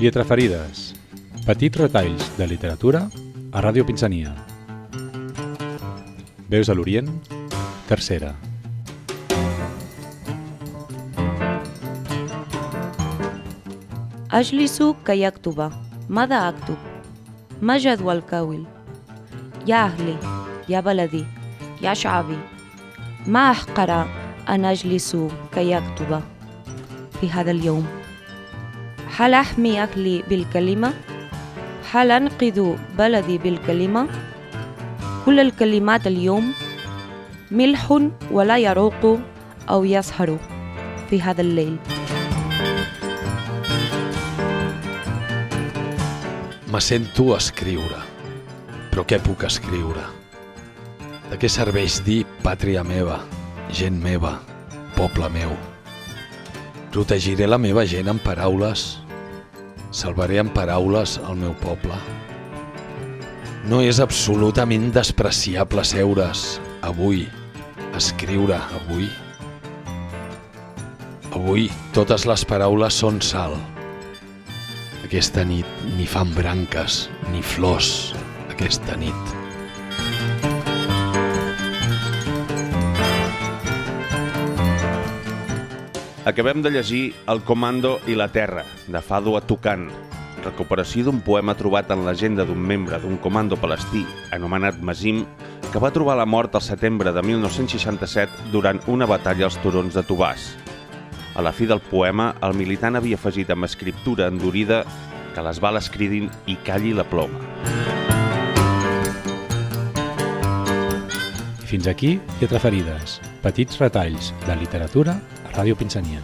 Lletraferides. Petits retalls de literatura a Ràdio Pinsania. Veus a l'Orient, tercera. أجلس كي أكتب ماذا أكتب؟ ما جدوى الكاول؟ يا أهلي يا بلدي يا شعبي ما أحقر أن أجلس كي أكتب في هذا اليوم هل أحمي أهلي بالكلمة؟ هل أنقذ بلدي بالكلمة؟ كل الكلمات اليوم ملح ولا يروق أو يسهر في هذا الليل Me sento escriure. Però què puc escriure? De què serveix dir pàtria meva, gent meva, poble meu? Protegiré la meva gent amb paraules. Salvaré amb paraules el meu poble. No és absolutament despreciable seure's avui, escriure avui. Avui totes les paraules són sal. Aquesta nit ni fan branques ni flors, aquesta nit. Acabem de llegir El comando i la terra, de Fado Tucan, recuperació d'un poema trobat en l'agenda d'un membre d'un comando palestí anomenat Masim, que va trobar la mort al setembre de 1967 durant una batalla als turons de Tubàs. A la fi del poema, el militant havia afegit amb escriptura endurida que les bales cridin i calli la ploma. Fins aquí, Lletraferides. Petits retalls de literatura Radio Pinsanía.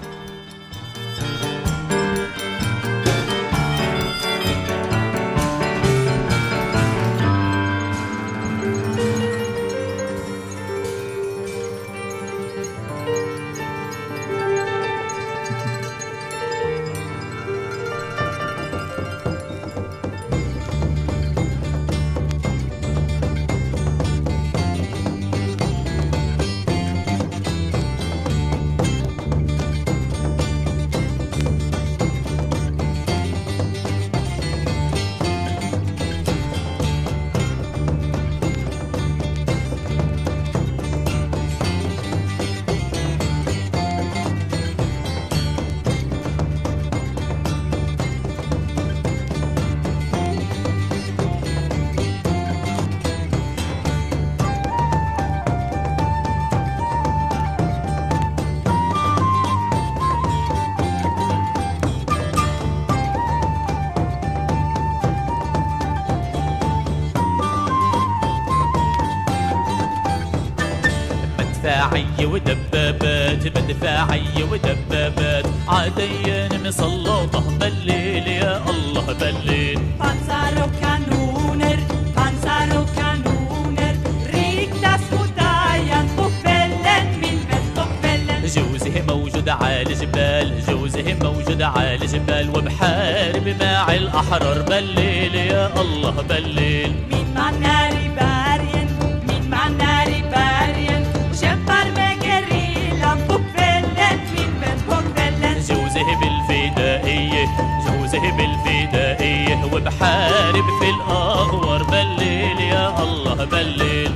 مدفاعي ودبابات مدفاعي ودبابات. عديان مسلطه بالليل يا الله بالليل بانزارو كانونر بانزارو كانونر ريك داس ودايان بوفلن من بتوفلن جوزه موجود على الجبال جوزه موجود على الجبال. وبحارب مع الأحرار بالليل يا الله بالليل بالفدائية وبحارب في الأغوار. بلل يا الله بلل.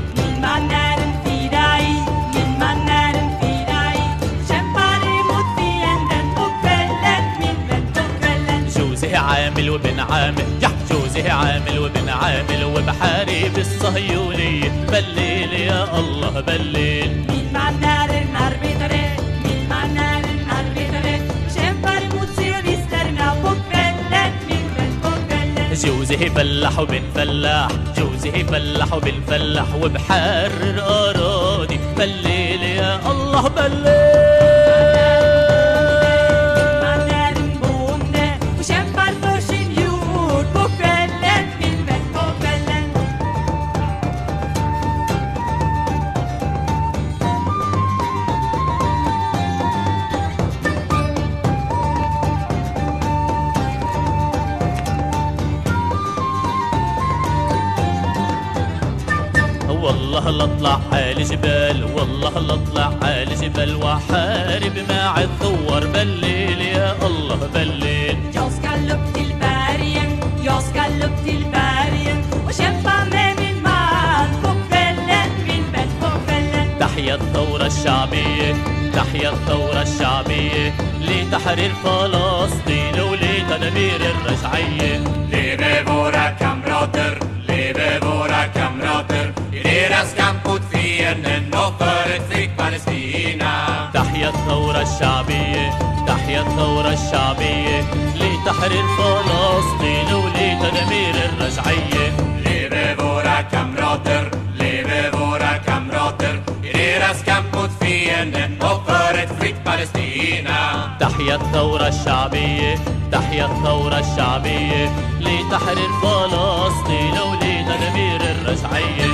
جوزه عامل وبن عامل يا جوزه عامل وبن عامل. وبحارب الصهيونية. بلل يا الله بلل. مين معنا جوزي فلاح جوزه فلاح وبن فلاح وبحرر أراضي. بالليل يا الله بالليل والله لاطلع على جبال والله لاطلع على جبال. وحارب مع الثور بالليل يا الله بالليل. تحيا الثورة الشعبية تحيا الثورة الشعبية. لتحرير فلسطين ولتدمير الرجعية الشعبية لتحرير فلسطين ولتدمير الرجعية. ليبي فورا كم روتر ليبي فورا كم روتر إريراس كم مدفين وفرت فريق فلسطينا تحيا الثورة الشعبية تحيا الثورة الشعبية لتحرير فلسطين ولتدمير الرجعية.